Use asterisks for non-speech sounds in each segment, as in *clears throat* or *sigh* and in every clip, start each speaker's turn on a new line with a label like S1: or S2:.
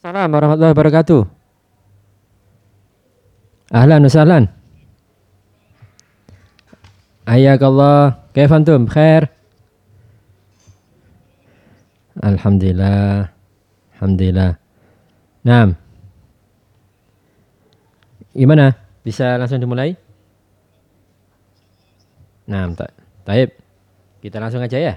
S1: Assalamualaikum warahmatullahi wabarakatuh. Ahlan wa sahlan. Ayakallah. Kaif antum? Khair? Alhamdulillah. Alhamdulillah. Naam. Gimana? Bisa langsung dimulai? Naam, tak. Taib. Kita langsung aja ya.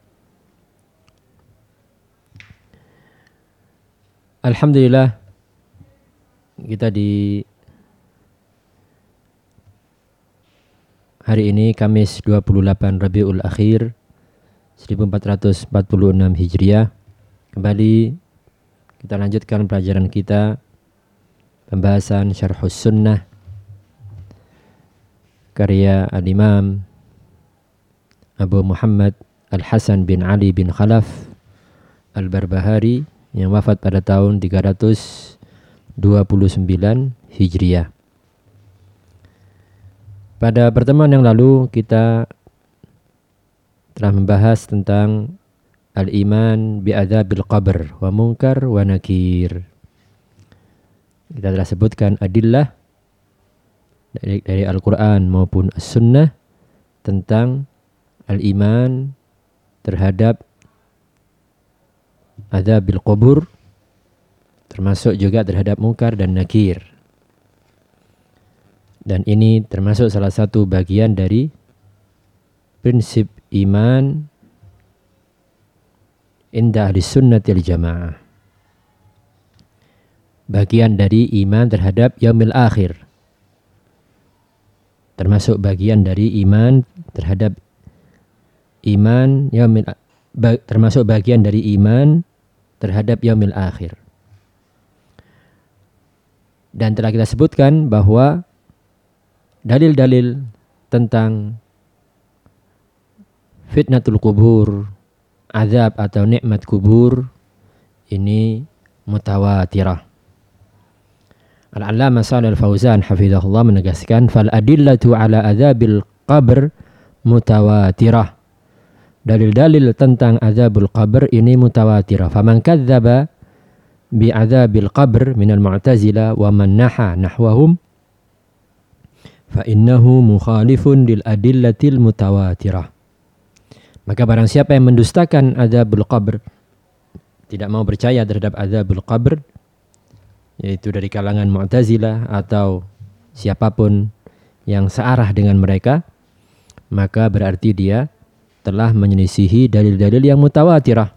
S1: Alhamdulillah kita di hari ini Kamis 28 Rabiul Akhir 1446 Hijriah. Kembali kita lanjutkan pelajaran kita pembahasan Syarhus Sunnah karya Al-Imam Abu Muhammad Al-Hasan bin Ali bin Khalaf Al-Barbahari yang wafat pada tahun 329 Hijriah. Pada pertemuan yang lalu kita telah membahas tentang al-iman bi'adzabil qabr wa munkar wa nakir. Kita telah sebutkan adillah dari, dari Al-Quran maupun As-Sunnah tentang al-iman terhadap bil kubur termasuk juga terhadap mungkar dan nakir. Dan ini termasuk salah satu bagian dari prinsip iman indah di sunnatil jamaah. Bagian dari iman terhadap yaumil akhir. Termasuk bagian dari iman terhadap iman yaumil termasuk bagian dari iman terhadap yaumil akhir. Dan telah kita sebutkan bahwa dalil-dalil tentang fitnatul kubur, azab atau nikmat kubur ini mutawatirah. Al-Allamah Shalih Al-Fauzan hafizahullah menegaskan fal adillatu ala azabil qabr mutawatirah dalil-dalil tentang azabul qabr ini mutawatirah. Faman kadzdzaba bi azabil qabr minal mu'tazila wa man naha nahwahum fa innahu mukhalifun lil adillatil mutawatirah. Maka barang siapa yang mendustakan azabul qabr tidak mau percaya terhadap azabul qabr yaitu dari kalangan Mu'tazilah atau siapa pun yang searah dengan mereka maka berarti dia telah menyelisihi dalil-dalil yang mutawatirah.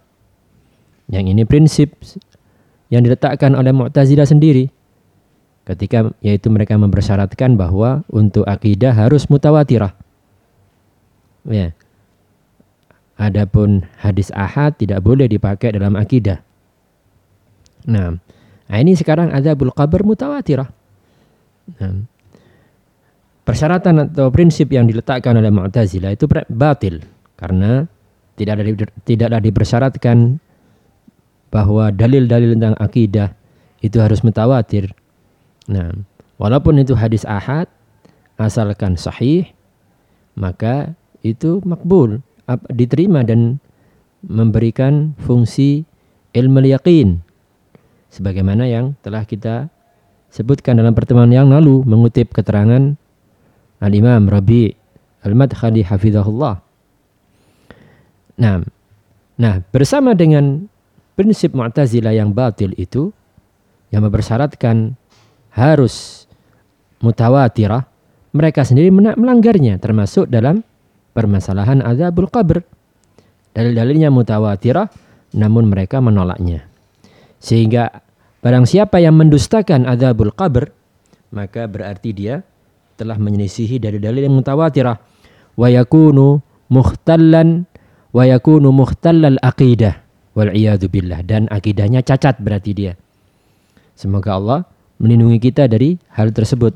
S1: Yang ini prinsip yang diletakkan oleh Mu'tazilah sendiri. Ketika yaitu mereka mempersyaratkan bahwa untuk akidah harus mutawatirah. Ya. Adapun hadis ahad tidak boleh dipakai dalam akidah. Nah, nah ini sekarang azabul qabr mutawatirah. Nah, persyaratan atau prinsip yang diletakkan oleh Mu'tazilah itu batil karena tidak ada tidaklah dipersyaratkan bahwa dalil-dalil tentang akidah itu harus mutawatir. Nah, walaupun itu hadis ahad asalkan sahih maka itu makbul diterima dan memberikan fungsi ilmu yakin sebagaimana yang telah kita sebutkan dalam pertemuan yang lalu mengutip keterangan Al-Imam Rabi Al-Madkhali hafizahullah Nah, nah bersama dengan prinsip Mu'tazilah yang batil itu yang mempersyaratkan harus mutawatirah, mereka sendiri melanggarnya termasuk dalam permasalahan azabul qabr. Dalil-dalilnya mutawatirah namun mereka menolaknya. Sehingga barang siapa yang mendustakan azabul qabr maka berarti dia telah menyelisihi dari dalil yang mutawatirah wa yakunu mukhtallan wa yakunu mukhtallal aqidah Wal billah dan akidahnya cacat berarti dia. Semoga Allah melindungi kita dari hal tersebut.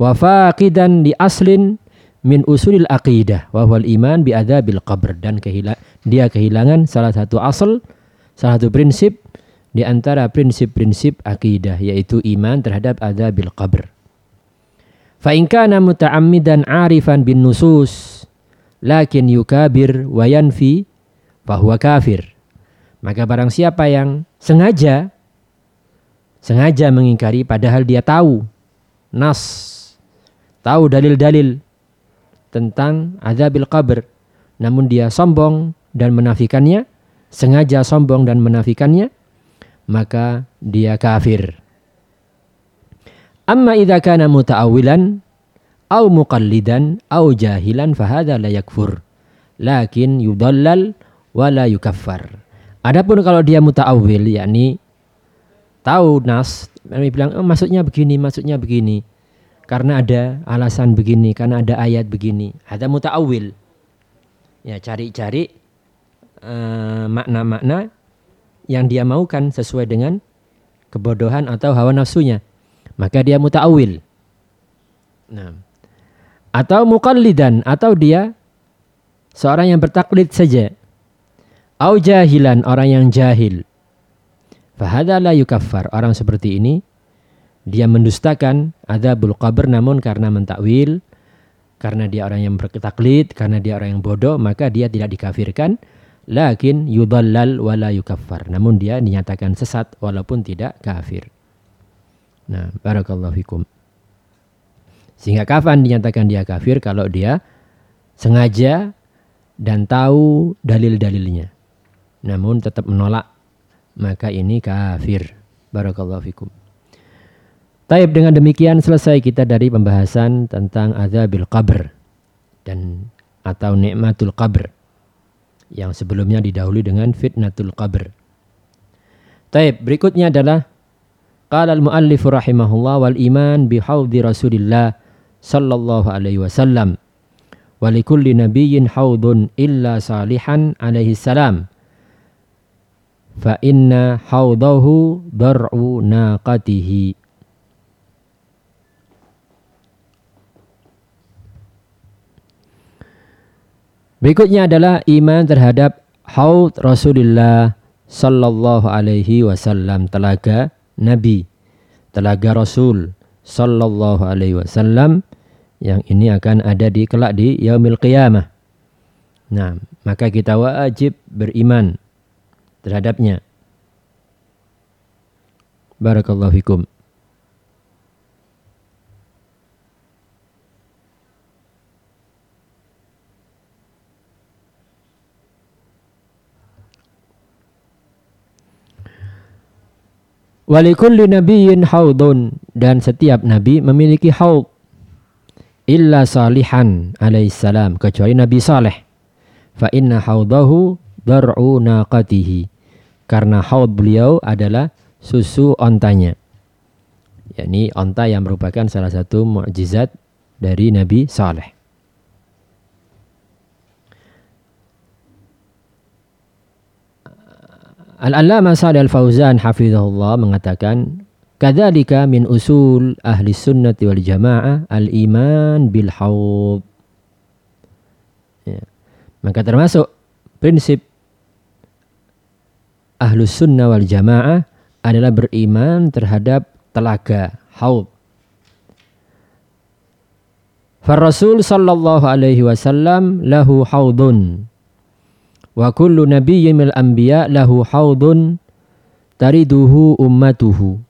S1: Wa faqidan di aslin min usulil aqidah wa wal iman bi adzabil qabr dan kehila dia kehilangan salah satu asal, salah satu prinsip di antara prinsip-prinsip akidah yaitu iman terhadap adzabil qabr. Fa in kana muta'ammidan 'arifan bin nusus lakin yukabir wa yanfi fahuwa kafir. Maka barang siapa yang sengaja sengaja mengingkari padahal dia tahu nas tahu dalil-dalil tentang azabil qabr namun dia sombong dan menafikannya sengaja sombong dan menafikannya maka dia kafir amma idza kana muta'awwilan au muqallidan au jahilan la yakfur lakin yudallal wala yukaffar Adapun kalau dia muta'awil yakni tahu nas, bilang oh, maksudnya begini, maksudnya begini. Karena ada alasan begini, karena ada ayat begini. Ada muta'awil. Ya, cari-cari uh, makna-makna yang dia maukan sesuai dengan kebodohan atau hawa nafsunya. Maka dia muta'awil. Nah. Atau muqallidan atau dia seorang yang bertaklid saja Au jahilan orang yang jahil. Fahada la yukaffar. Orang seperti ini dia mendustakan adzabul qabr namun karena mentakwil karena dia orang yang berketaklid, karena dia orang yang bodoh, maka dia tidak dikafirkan. Lakin yudallal wala yukaffar. Namun dia dinyatakan sesat walaupun tidak kafir. Nah, barakallahu fikum. Sehingga kapan dinyatakan dia kafir? Kalau dia sengaja dan tahu dalil-dalilnya namun tetap menolak maka ini kafir. Barakallahu fikum. Taib dengan demikian selesai kita dari pembahasan tentang azabil qabr dan atau nikmatul qabr yang sebelumnya didahului dengan fitnatul qabr. Taib berikutnya adalah qala al-muallif rahimahullah wal iman bi haudi Rasulillah sallallahu alaihi wasallam. Wa likulli nabiyyin haudun illa salihan alaihi salam. Fa inna haudahu dar'u naqatihi. Berikutnya adalah iman terhadap haud Rasulullah sallallahu alaihi wasallam telaga Nabi telaga Rasul sallallahu alaihi wasallam yang ini akan ada di kelak di yaumil qiyamah. Nah, maka kita wajib beriman terhadapnya. Barakallahu fikum. Walikulli nabiyyin haudun dan setiap nabi memiliki haud illa salihan alaihissalam kecuali Nabi Saleh. Fa inna haudahu dar'u naqatihi karena haud beliau adalah susu ontanya. yakni onta yang merupakan salah satu mukjizat dari Nabi Saleh. Al-Allamah Sa'ad Al-Fauzan hafizahullah mengatakan Kadzalika min usul ahli sunnati wal jamaah al-iman bil haud. Ya. Maka termasuk prinsip ahlus sunnah wal jamaah adalah beriman terhadap telaga haud. Rasul sallallahu alaihi wasallam lahu haudun. Wa kullu nabiyyin mil anbiya lahu haudun tariduhu ummatuhu.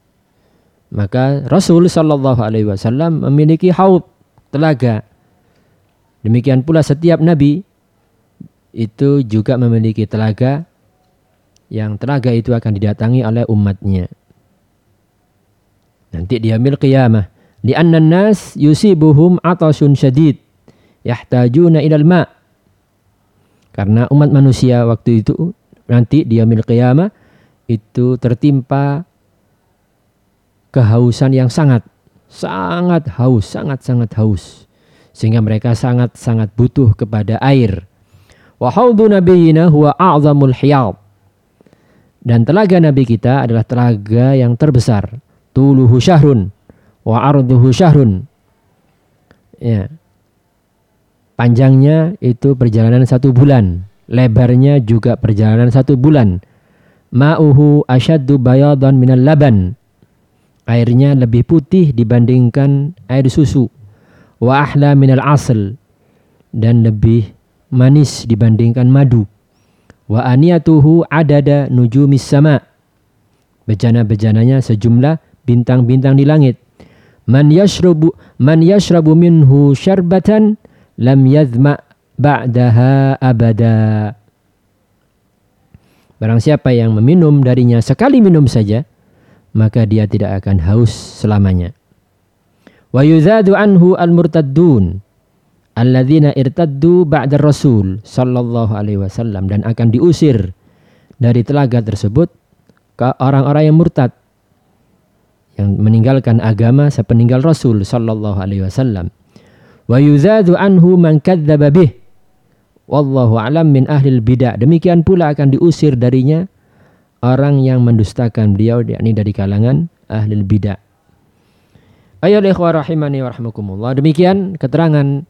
S1: Maka Rasul sallallahu alaihi wasallam memiliki haud, telaga. Demikian pula setiap nabi itu juga memiliki telaga yang telaga itu akan didatangi oleh umatnya. Nanti di amil qiyamah. Lianna nas yusibuhum atasun syadid. Yahtajuna ilal ma' Karena umat manusia waktu itu nanti di amil qiyamah itu tertimpa kehausan yang sangat sangat haus, sangat-sangat haus. Sehingga mereka sangat-sangat butuh kepada air. Wa haudhu huwa a'zamul hiyad Dan telaga Nabi kita adalah telaga yang terbesar. Tuluhu syahrun wa arduhu syahrun. Ya. Panjangnya itu perjalanan satu bulan. Lebarnya juga perjalanan satu bulan. Ma'uhu asyaddu bayadan minal laban. Airnya lebih putih dibandingkan air susu. Wa ahla minal asl. Dan lebih manis dibandingkan madu. Wa aniyatuhu adada nujumis sama. Bejana-bejananya sejumlah bintang-bintang di langit. Man yashrabu man yashrabu minhu syarbatan lam yadhma ba'daha abada. Barang siapa yang meminum darinya sekali minum saja, maka dia tidak akan haus selamanya. Wa yuzadu anhu al-murtaddun alladzina irtaddu ba'da rasul sallallahu alaihi wasallam dan akan diusir dari telaga tersebut ke orang-orang yang murtad yang meninggalkan agama sepeninggal Rasul sallallahu alaihi wasallam. Wa yuzadu anhu man kadzdzaba bih. Wallahu alam min ahli bidah. Demikian pula akan diusir darinya orang yang mendustakan beliau yakni dari kalangan ahli bidah. Ayo ikhwah rahimani wa. Demikian keterangan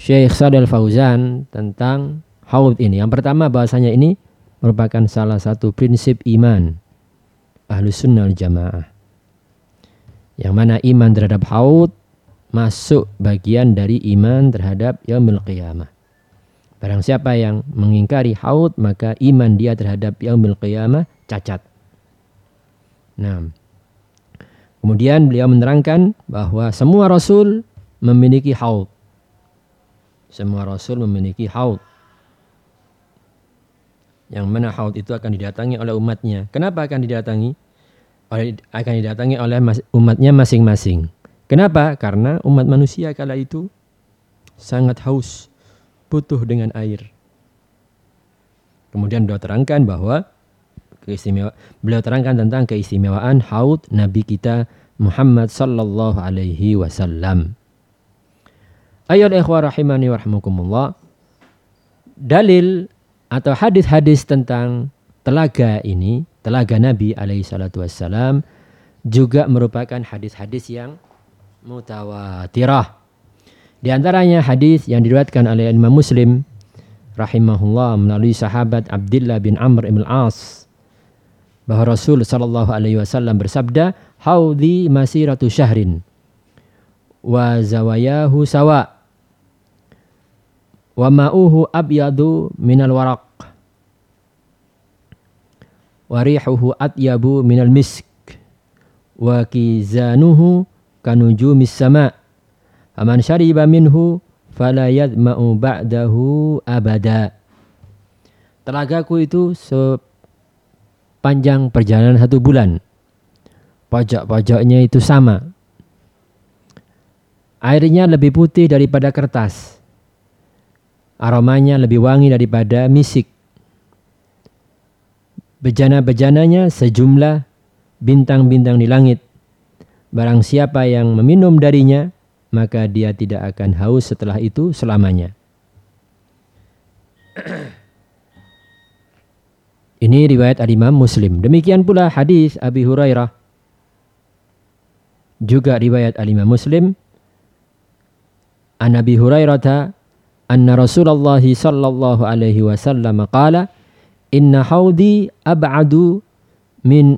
S1: Syekh Sadal Fauzan tentang haud ini. Yang pertama bahasanya ini merupakan salah satu prinsip iman Ahlus Sunnah Jamaah. Yang mana iman terhadap haud masuk bagian dari iman terhadap yaumil qiyamah. Barang siapa yang mengingkari haud maka iman dia terhadap yaumil qiyamah cacat. Nah, kemudian beliau menerangkan bahwa semua rasul memiliki haud. Semua rasul memiliki haud. Yang mana haud itu akan didatangi oleh umatnya. Kenapa akan didatangi? akan didatangi oleh umatnya masing-masing. Kenapa? Karena umat manusia kala itu sangat haus, butuh dengan air. Kemudian beliau terangkan bahwa keistimewa beliau terangkan tentang keistimewaan haud Nabi kita Muhammad sallallahu alaihi wasallam. Ayat ikhwah rahimani. Dalil atau hadis-hadis tentang telaga ini telaga Nabi alaihi salatu wassalam juga merupakan hadis-hadis yang mutawatirah. Di antaranya hadis yang diriwayatkan oleh Imam Muslim rahimahullah melalui sahabat Abdullah bin Amr ibn al-As bahwa Rasul sallallahu alaihi wasallam bersabda, "Haudhi masiratu syahrin wa zawayahu sawa wa ma'uhu abyadu minal waraq." warihuhu atyabu minal misk wa kizanuhu kanujumis sama. Aman syariba minhu fala yadma'u ba'dahu abada. Telagaku itu sepanjang perjalanan satu bulan. Pojok-pojoknya itu sama. Airnya lebih putih daripada kertas. Aromanya lebih wangi daripada misik. Bejana-bejananya sejumlah bintang-bintang di langit. Barang siapa yang meminum darinya, maka dia tidak akan haus setelah itu selamanya. *clears throat* Ini riwayat Al-Imam Muslim. Demikian pula hadis Abi Hurairah. Juga riwayat Al-Imam Muslim. An Abi Hurairah anna Rasulullah sallallahu alaihi wasallam qala inna haudi ab'adu min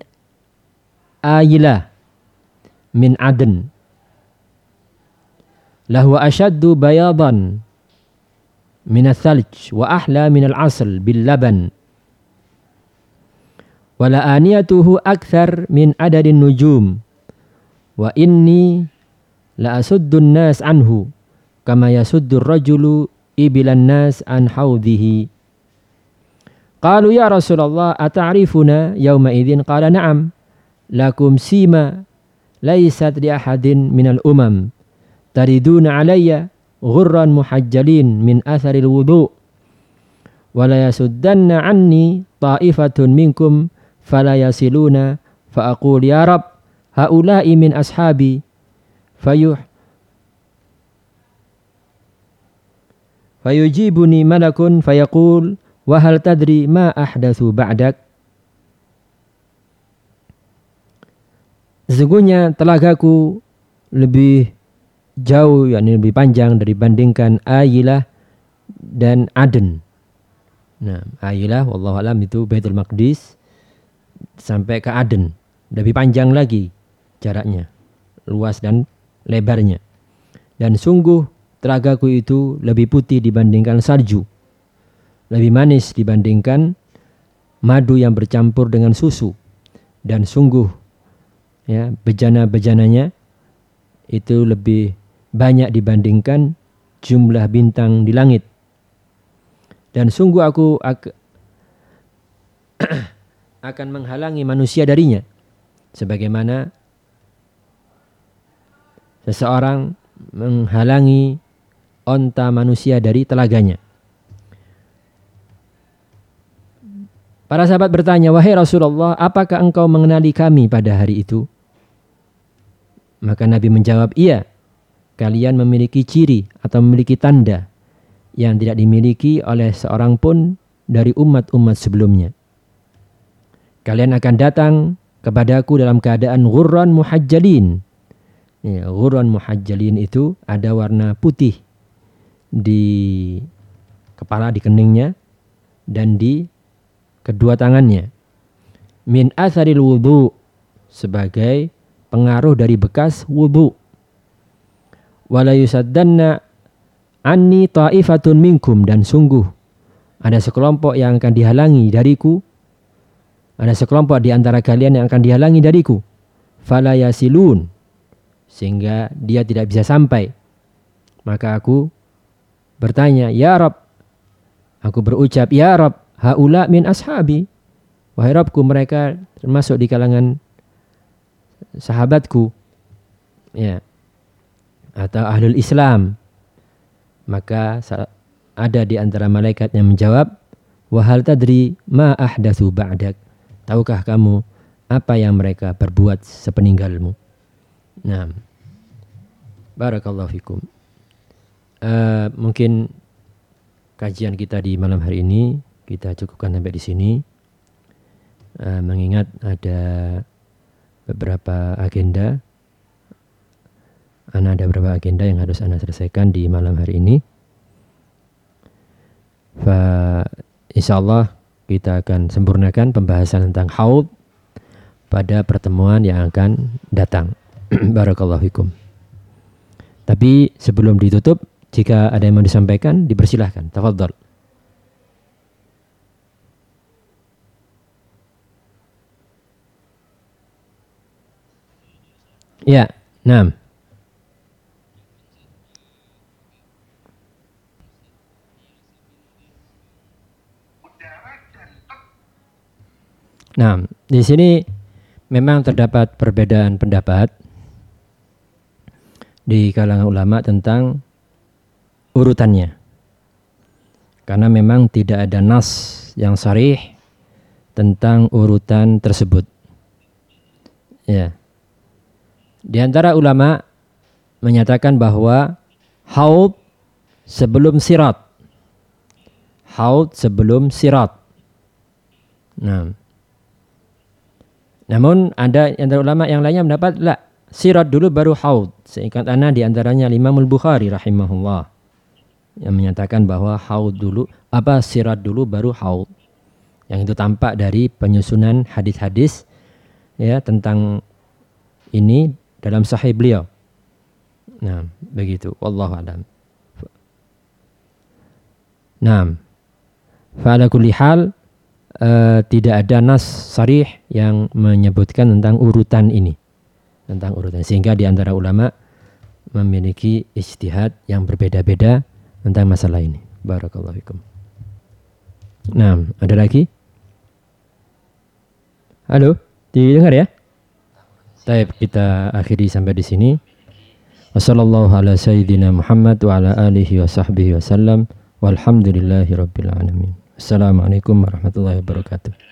S1: ayila min aden lahu ashaddu bayadan min al-thalj wa ahla min al-asl bil laban. Wala aniyatuhu akthar min adadin nujum wa inni la asuddu nas anhu kama yasuddu ar-rajulu ibilan nas an haudhihi Qalu ya Rasulullah ata'rifuna yawma idzin qala na'am lakum sima laysat li ahadin minal umam tariduna alayya ghurran muhajjalin min atharil wudu wa la yasuddanna anni ta'ifatun minkum fala yasiluna fa aqul ya rab haula'i min ashabi fayuh fayujibuni malakun fayaqul Wahal tadri ma ahdatsu ba'dak? Sesungguhnya telagaku lebih jauh yakni lebih panjang dibandingkan Ayilah dan Aden. Nah, Ayilah wallahu alam itu Baitul Maqdis sampai ke Aden. Lebih panjang lagi jaraknya, luas dan lebarnya. Dan sungguh telagaku itu lebih putih dibandingkan salju. Lebih manis dibandingkan madu yang bercampur dengan susu. Dan sungguh ya bejana-bejananya itu lebih banyak dibandingkan jumlah bintang di langit. Dan sungguh aku *clears throat* akan menghalangi manusia darinya. Sebagaimana seseorang menghalangi onta manusia dari telaganya. Para sahabat bertanya, "Wahai Rasulullah, apakah engkau mengenali kami pada hari itu?" Maka Nabi menjawab, "Iya. Kalian memiliki ciri atau memiliki tanda yang tidak dimiliki oleh seorang pun dari umat-umat sebelumnya. Kalian akan datang kepadaku dalam keadaan ghurran muhajjalin, Ya, ghurran muhajjalin itu ada warna putih di kepala di keningnya dan di kedua tangannya. Min asaril wudu sebagai pengaruh dari bekas wudu. Wala yusaddanna anni ta'ifatun minkum dan sungguh ada sekelompok yang akan dihalangi dariku. Ada sekelompok di antara kalian yang akan dihalangi dariku. Fala yasilun sehingga dia tidak bisa sampai. Maka aku bertanya, "Ya Rob," aku berucap, "Ya Rob, haula min ashabi." Wahai Robku, mereka termasuk di kalangan sahabatku. Ya. Atau ahlul Islam. Maka ada di antara malaikat yang menjawab, "Wahal tadri ma ahdatsu ba'dak?" Tahukah kamu apa yang mereka perbuat sepeninggalmu? Nah, barakallahu fikum. Uh, mungkin kajian kita di malam hari ini kita cukupkan sampai di sini. Uh, mengingat ada beberapa agenda, Ana ada beberapa agenda yang harus Anda selesaikan di malam hari ini. Fa insya Allah kita akan sempurnakan pembahasan tentang haud pada pertemuan yang akan datang. *clears throat* Barakallahu fikum. Tapi sebelum ditutup, jika ada yang mau disampaikan, dipersilahkan. Tafadhol. Ya, nah. Nah, di sini memang terdapat perbedaan pendapat di kalangan ulama tentang urutannya. Karena memang tidak ada nas yang sarih tentang urutan tersebut. Ya. Di antara ulama menyatakan bahwa haud sebelum sirat. Haud sebelum sirat. Nah. Namun ada antara ulama yang lainnya mendapat lah sirat dulu baru haud. Seingat ana di antaranya Imamul Bukhari rahimahullah yang menyatakan bahwa haud dulu apa sirat dulu baru haud. Yang itu tampak dari penyusunan hadis-hadis ya tentang ini dalam sahih beliau. Nah, begitu. Wallahu a'lam. Nah, fa'ala kulli hal uh, tidak ada nas sarih yang menyebutkan tentang urutan ini tentang urutan sehingga di antara ulama memiliki istihad yang berbeda-beda tentang masalah ini. Barakallahu fikum. Nah, ada lagi? Halo, didengar ya? Baik, kita akhiri sampai di sini. Wassalamualaikum ala sayyidina Muhammad wa ala alihi wa sahbihi wasallam. Alamin. Assalamualaikum warahmatullahi wabarakatuh.